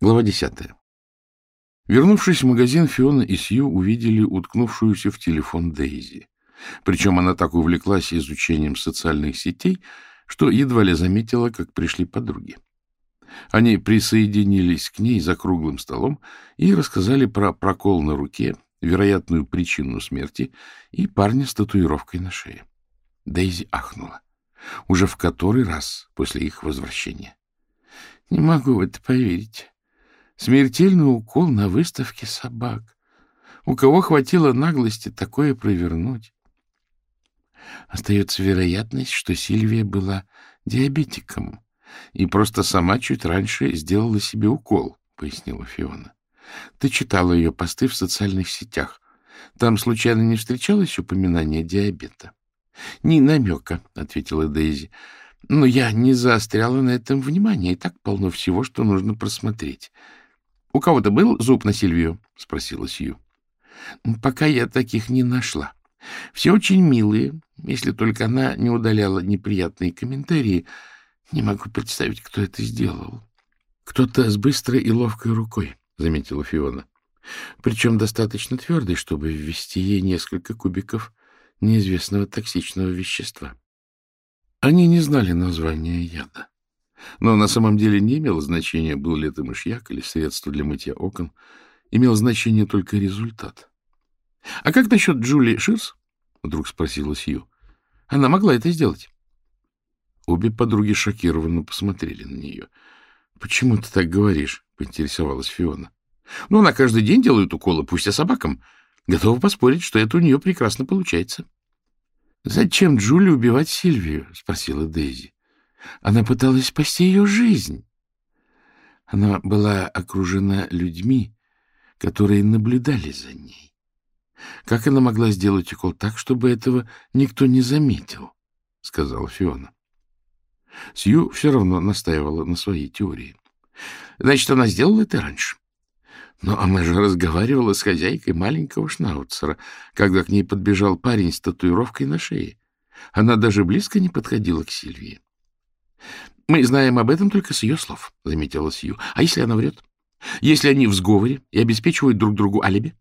Глава десятая. Вернувшись в магазин, Фиона и Сью увидели уткнувшуюся в телефон Дейзи. Причем она так увлеклась изучением социальных сетей, что едва ли заметила, как пришли подруги. Они присоединились к ней за круглым столом и рассказали про прокол на руке, вероятную причину смерти и парня с татуировкой на шее. Дейзи ахнула. Уже в который раз после их возвращения. — Не могу в это поверить. Смертельный укол на выставке собак. У кого хватило наглости такое провернуть? Остается вероятность, что Сильвия была диабетиком и просто сама чуть раньше сделала себе укол, — пояснила Фиона. Ты читала ее посты в социальных сетях. Там случайно не встречалось упоминание диабета? — Ни намека, — ответила Дейзи. — Но я не заостряла на этом внимание, и так полно всего, что нужно просмотреть. — У кого-то был зуб на Сильвию? — спросила Сью. — Пока я таких не нашла. Все очень милые, если только она не удаляла неприятные комментарии. Не могу представить, кто это сделал. — Кто-то с быстрой и ловкой рукой, — заметила Фиона. Причем достаточно твердой, чтобы ввести ей несколько кубиков неизвестного токсичного вещества. Они не знали названия яда. Но на самом деле не имело значения, был ли это мышьяк или средство для мытья окон. Имел значение только результат. — А как насчет Джули Ширс? — вдруг спросила Сью. — Она могла это сделать. Обе подруги шокированно посмотрели на нее. — Почему ты так говоришь? — поинтересовалась Фиона. — Ну, она каждый день делает уколы, пусть и собакам. Готова поспорить, что это у нее прекрасно получается. — Зачем Джули убивать Сильвию? — спросила Дейзи. Она пыталась спасти ее жизнь. Она была окружена людьми, которые наблюдали за ней. Как она могла сделать укол так, чтобы этого никто не заметил? — сказала Фиона. Сью все равно настаивала на своей теории. Значит, она сделала это раньше. Но она же разговаривала с хозяйкой маленького шнауцера, когда к ней подбежал парень с татуировкой на шее. Она даже близко не подходила к Сильвии. — Мы знаем об этом только с ее слов, — заметила Сью. — А если она врет? Если они в сговоре и обеспечивают друг другу алиби?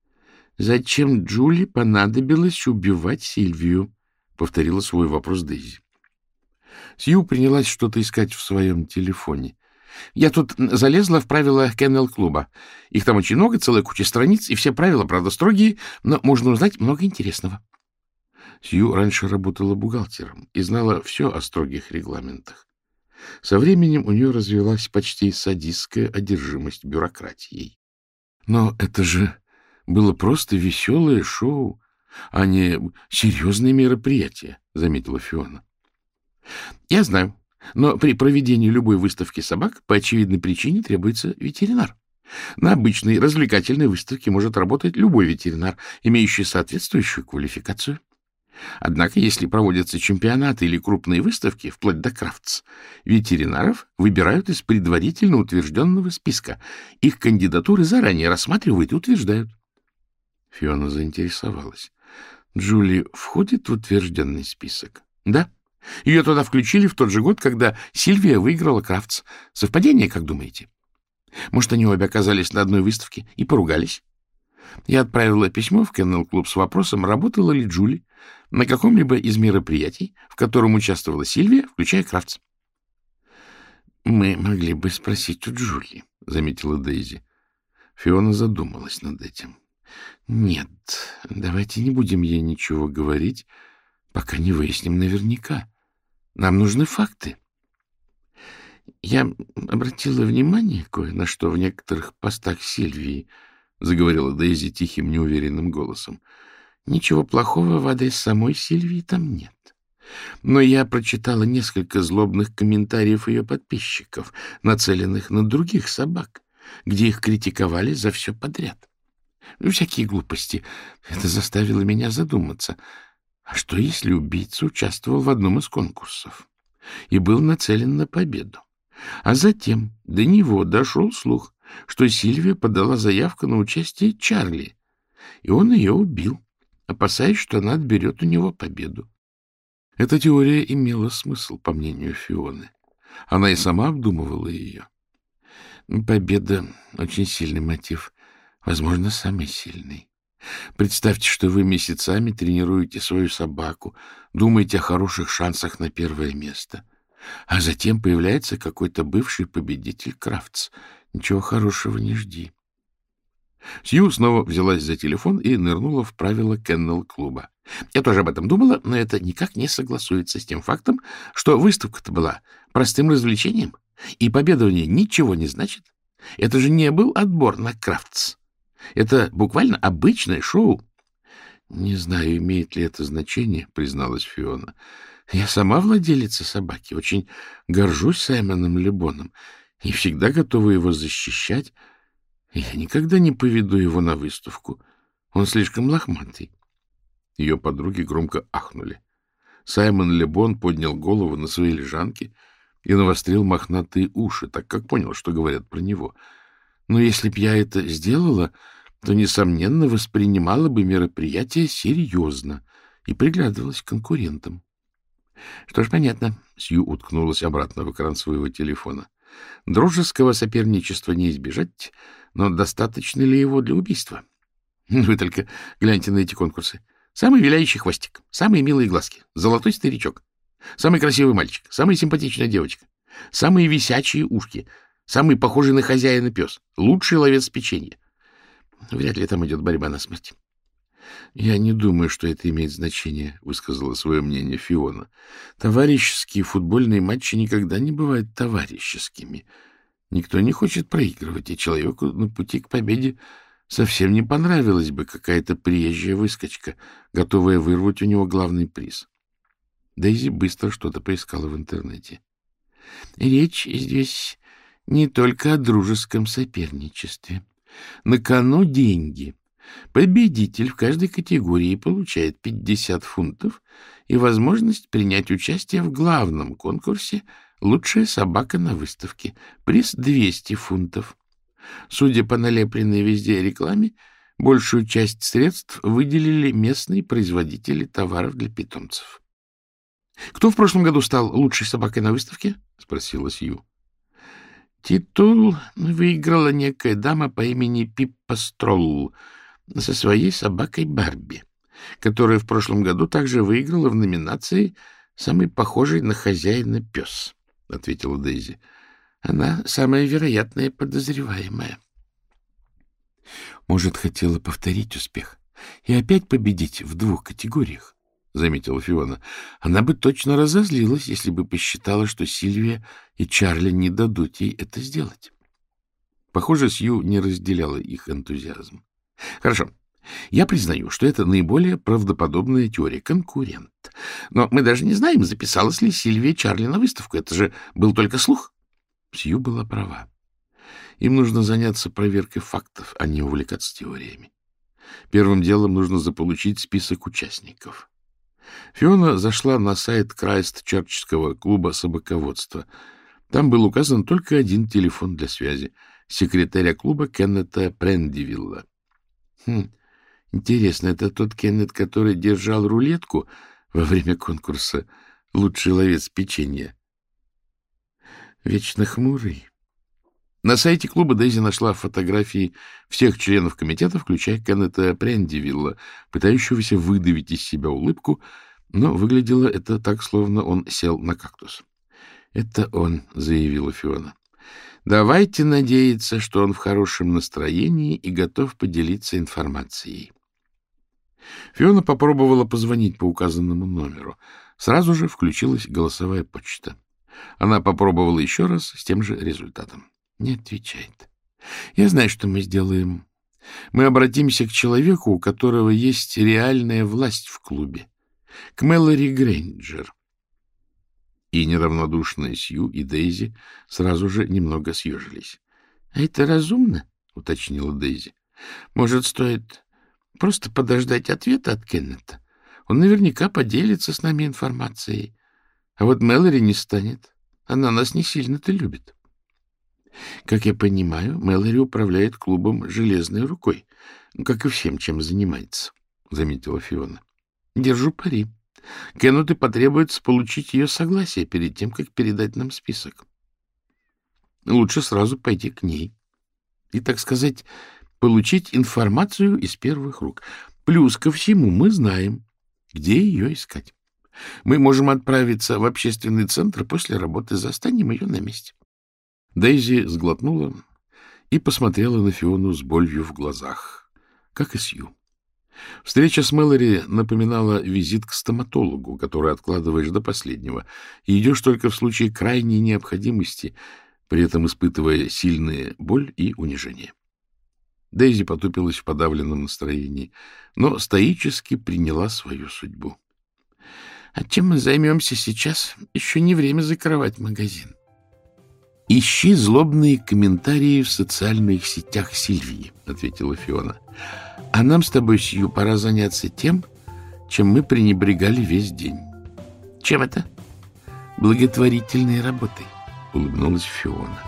— Зачем Джули понадобилось убивать Сильвию? — повторила свой вопрос Дейзи. Сью принялась что-то искать в своем телефоне. Я тут залезла в правила Кеннел-клуба. Их там очень много, целая куча страниц, и все правила, правда, строгие, но можно узнать много интересного. Сью раньше работала бухгалтером и знала все о строгих регламентах. Со временем у нее развилась почти садистская одержимость бюрократией. Но это же было просто веселое шоу, а не серьезные мероприятия, — заметила Фиона. — Я знаю, но при проведении любой выставки собак по очевидной причине требуется ветеринар. На обычной развлекательной выставке может работать любой ветеринар, имеющий соответствующую квалификацию. Однако, если проводятся чемпионаты или крупные выставки, вплоть до крафтс, ветеринаров выбирают из предварительно утвержденного списка. Их кандидатуры заранее рассматривают и утверждают. Фиона заинтересовалась. Джули входит в утвержденный список? Да. Ее туда включили в тот же год, когда Сильвия выиграла крафтс. Совпадение, как думаете? Может, они обе оказались на одной выставке и поругались? Я отправила письмо в Кеннел-клуб с вопросом, работала ли Джули на каком-либо из мероприятий, в котором участвовала Сильвия, включая Крафтс. — Мы могли бы спросить у Джули, — заметила Дейзи. Фиона задумалась над этим. — Нет, давайте не будем ей ничего говорить, пока не выясним наверняка. Нам нужны факты. Я обратила внимание кое на что в некоторых постах Сильвии, — заговорила Дейзи тихим, неуверенным голосом. Ничего плохого в адрес самой Сильвии там нет. Но я прочитала несколько злобных комментариев ее подписчиков, нацеленных на других собак, где их критиковали за все подряд. Ну, всякие глупости. Это заставило меня задуматься. А что, если убийца участвовал в одном из конкурсов и был нацелен на победу? А затем до него дошел слух, что Сильвия подала заявку на участие Чарли, и он ее убил опасаясь, что она отберет у него победу. Эта теория имела смысл, по мнению Фионы. Она и сама обдумывала ее. Победа — очень сильный мотив, возможно, самый сильный. Представьте, что вы месяцами тренируете свою собаку, думаете о хороших шансах на первое место. А затем появляется какой-то бывший победитель Крафтс. Ничего хорошего не жди. Сью снова взялась за телефон и нырнула в правила кеннел-клуба. Я тоже об этом думала, но это никак не согласуется с тем фактом, что выставка-то была простым развлечением, и победа в ней ничего не значит. Это же не был отбор на Крафтс. Это буквально обычное шоу. — Не знаю, имеет ли это значение, — призналась Фиона. — Я сама владелица собаки, очень горжусь Саймоном Лебоном и всегда готова его защищать. Я никогда не поведу его на выставку. Он слишком лохматый. Ее подруги громко ахнули. Саймон Лебон поднял голову на своей лежанке и навострил мохнатые уши, так как понял, что говорят про него. Но если б я это сделала, то, несомненно, воспринимала бы мероприятие серьезно и приглядывалась к конкурентам. Что ж, понятно. Сью уткнулась обратно в экран своего телефона. Дружеского соперничества не избежать, но достаточно ли его для убийства? Вы только гляньте на эти конкурсы. Самый виляющий хвостик, самые милые глазки, золотой старичок, самый красивый мальчик, самая симпатичная девочка, самые висячие ушки, самый похожий на хозяина пес, лучший ловец печенья. Вряд ли там идет борьба на смерть. — Я не думаю, что это имеет значение, — высказала свое мнение Фиона. — Товарищеские футбольные матчи никогда не бывают товарищескими. Никто не хочет проигрывать, и человеку на пути к победе совсем не понравилась бы какая-то приезжая выскочка, готовая вырвать у него главный приз. Дейзи быстро что-то поискала в интернете. — Речь здесь не только о дружеском соперничестве. На кону деньги. Победитель в каждой категории получает 50 фунтов и возможность принять участие в главном конкурсе «Лучшая собака на выставке». Приз 200 фунтов. Судя по налепленной везде рекламе, большую часть средств выделили местные производители товаров для питомцев. — Кто в прошлом году стал лучшей собакой на выставке? — спросила Сью. Титул выиграла некая дама по имени Пиппа Стролл со своей собакой Барби, которая в прошлом году также выиграла в номинации «Самый похожий на хозяина пес», — ответила Дейзи. Она самая вероятная подозреваемая. Может, хотела повторить успех и опять победить в двух категориях? — заметила Фиона. — Она бы точно разозлилась, если бы посчитала, что Сильвия и Чарли не дадут ей это сделать. Похоже, Сью не разделяла их энтузиазм. — Хорошо. Я признаю, что это наиболее правдоподобная теория. Конкурент. Но мы даже не знаем, записалась ли Сильвия Чарли на выставку. Это же был только слух. Сью была права. Им нужно заняться проверкой фактов, а не увлекаться теориями. Первым делом нужно заполучить список участников. Фиона зашла на сайт Крайст-Черчского клуба собаководства. Там был указан только один телефон для связи — секретаря клуба Кеннета Прендивилла. Хм, интересно, это тот Кеннет, который держал рулетку во время конкурса «Лучший ловец печенья». Вечно хмурый. На сайте клуба Дейзи нашла фотографии всех членов комитета, включая Кеннета Прендивилла, пытающегося выдавить из себя улыбку, но выглядело это так, словно он сел на кактус. — Это он, — заявила Фиона. — Давайте надеяться, что он в хорошем настроении и готов поделиться информацией. Фиона попробовала позвонить по указанному номеру. Сразу же включилась голосовая почта. Она попробовала еще раз с тем же результатом. Не отвечает. Я знаю, что мы сделаем. Мы обратимся к человеку, у которого есть реальная власть в клубе. К Мэлори Грейнджер. И неравнодушные Сью и Дейзи сразу же немного съежились. — А это разумно? — уточнила Дейзи. — Может, стоит просто подождать ответа от Кеннета? Он наверняка поделится с нами информацией. А вот Мэлори не станет. Она нас не сильно-то любит. Как я понимаю, Мэлори управляет клубом железной рукой, как и всем, чем занимается, — заметила Фиона. Держу пари. Кеннету потребуется получить ее согласие перед тем, как передать нам список. лучше сразу пойти к ней. И, так сказать, получить информацию из первых рук. Плюс ко всему мы знаем, где ее искать. Мы можем отправиться в общественный центр после работы, застанем ее на месте. Дейзи сглотнула и посмотрела на Фиону с болью в глазах, как и Сью. Встреча с Мэлори напоминала визит к стоматологу, который откладываешь до последнего, и идешь только в случае крайней необходимости, при этом испытывая сильные боль и унижение. Дейзи потупилась в подавленном настроении, но стоически приняла свою судьбу. — А чем мы займемся сейчас? Еще не время закрывать магазин. — Ищи злобные комментарии в социальных сетях Сильвии, — ответила Фиона. — А нам с тобой, Сью, пора заняться тем, чем мы пренебрегали весь день. — Чем это? — Благотворительной работой, — улыбнулась Фиона.